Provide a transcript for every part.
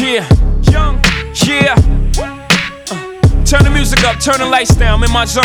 Yeah, young, yeah. Uh, turn the music up, turn the lights down, I'm in my zone.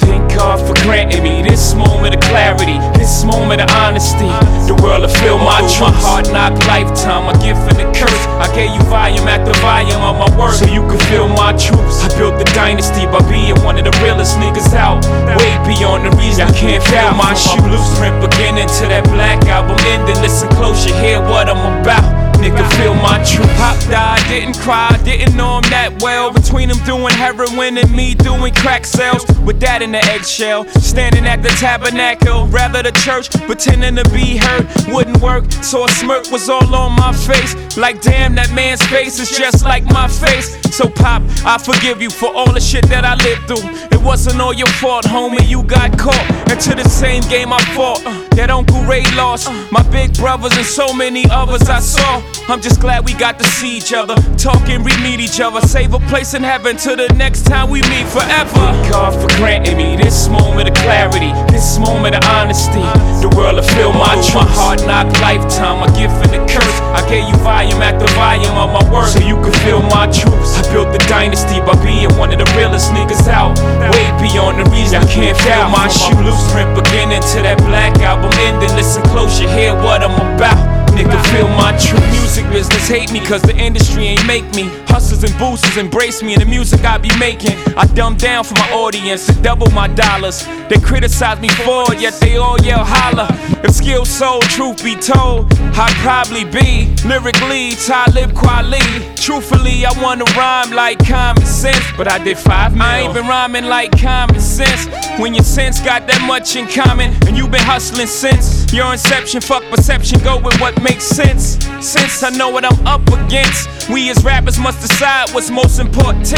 Thank God for granting me this moment of clarity, this moment of honesty. The world will feel my truth. My hard knock lifetime, my gift and the curse. I gave you volume after volume of my words, so you can feel my truth. I built the dynasty by being one of the realest niggas out. Way beyond the reason I can't feel my shoes. Blueprint beginning to that black album ending. Listen close, you hear what I'm about nigga feel my truth. Pop died, didn't cry, didn't know him that well. Between him doing heroin and me doing crack sales. With that in the eggshell, standing at the tabernacle, rather the church, pretending to be hurt. Wouldn't work, so a smirk was all on my face. Like, damn, that man's face is just like my face. So, Pop, I forgive you for all the shit that I lived through. It wasn't all your fault, homie, you got caught. Into the same game I fought, uh, that Uncle Ray lost. My big brothers and so many others I saw. I'm just glad we got to see each other, talk and re meet each other. Save a place in heaven till the next time we meet forever. God for granting me this moment of clarity, this moment of honesty. The world will feel my truth. My hard knock lifetime, a gift and a curse. I gave you volume after volume of my work, so you could feel my truths. I built the dynasty by being one of the realest niggas out. Way beyond the reason I can't feel my shoe. Blueprint beginning to that black album ending. Listen close, you hear what I'm about nigga feel my true music business. Hate me cause the industry ain't make me. Hustlers and boosters embrace me and the music I be making. I dumb down for my audience to double my dollars. They criticize me for it yet they all yell holla. If skill sold truth be told I'd probably be lyrically Talib Kweli truthfully I wanna rhyme like common sense but I did five mil. I ain't been rhyming like common sense when your sense got that much in common and you been hustling since your inception fuck perception go with what makes sense. Since I know what I'm up against, we as rappers must decide what's most important.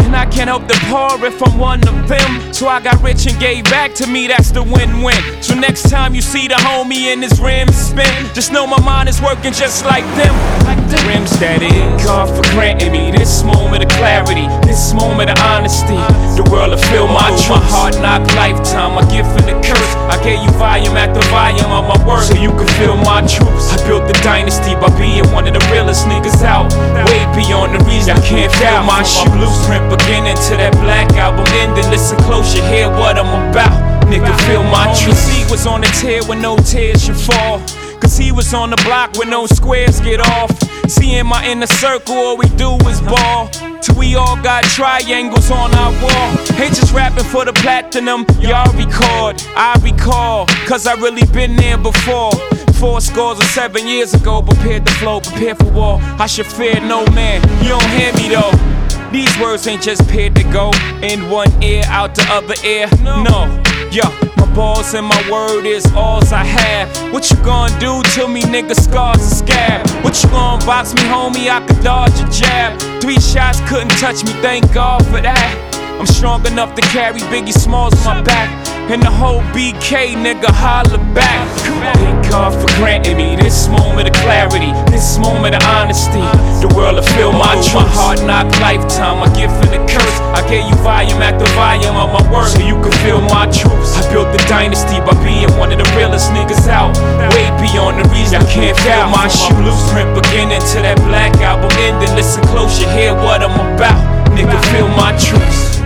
And I can't help the poor if I'm one of them. So I got rich and gave back to me, that's the win win. So next time you see the homie in his rims spin, just know my mind is working just like them. Like the rims that is. God for granting me this moment of clarity, this moment of honesty. The world will feel my truth. My hard knock lifetime, my gift and the curse. I gave you volume after volume of my work, so you can feel my truth. I built the dynasty by being one of the realest niggas out. Way beyond the reason I can't feel my shoe. Blueprint beginning to that black album ending. Listen close, you hear what I'm about. Nigga, feel my truth. He was on the tear when no tears should fall. Cause he was on the block when no squares get off. Seeing my inner circle, all we do is ball. Till we all got triangles on our wall. Ain't just rapping for the platinum, y'all record. I recall, cause I really been there before. Four scores or seven years ago, prepared to flow, prepared for war. I should fear no man. You don't hear me though. These words ain't just paid to go in one ear, out the other ear. No, yeah, my balls and my word is alls I have. What you gonna do to me, nigga? Scars and scab. What you gonna box me, homie? I could dodge a jab. Three shots couldn't touch me, thank God for that. I'm strong enough to carry Biggie Smalls on my back. And the whole BK nigga holler back. God for granting me this moment of clarity, this moment of honesty. The world will feel my truth. My hard knock lifetime, my gift and the curse. I gave you volume after volume of my work, so you can feel my truths. I built the dynasty by being one of the realest niggas out. Way beyond the reason I can't feel my shoe. Blueprint beginning to that black album ending. Listen close, you hear what I'm about. Nigga, feel my truths.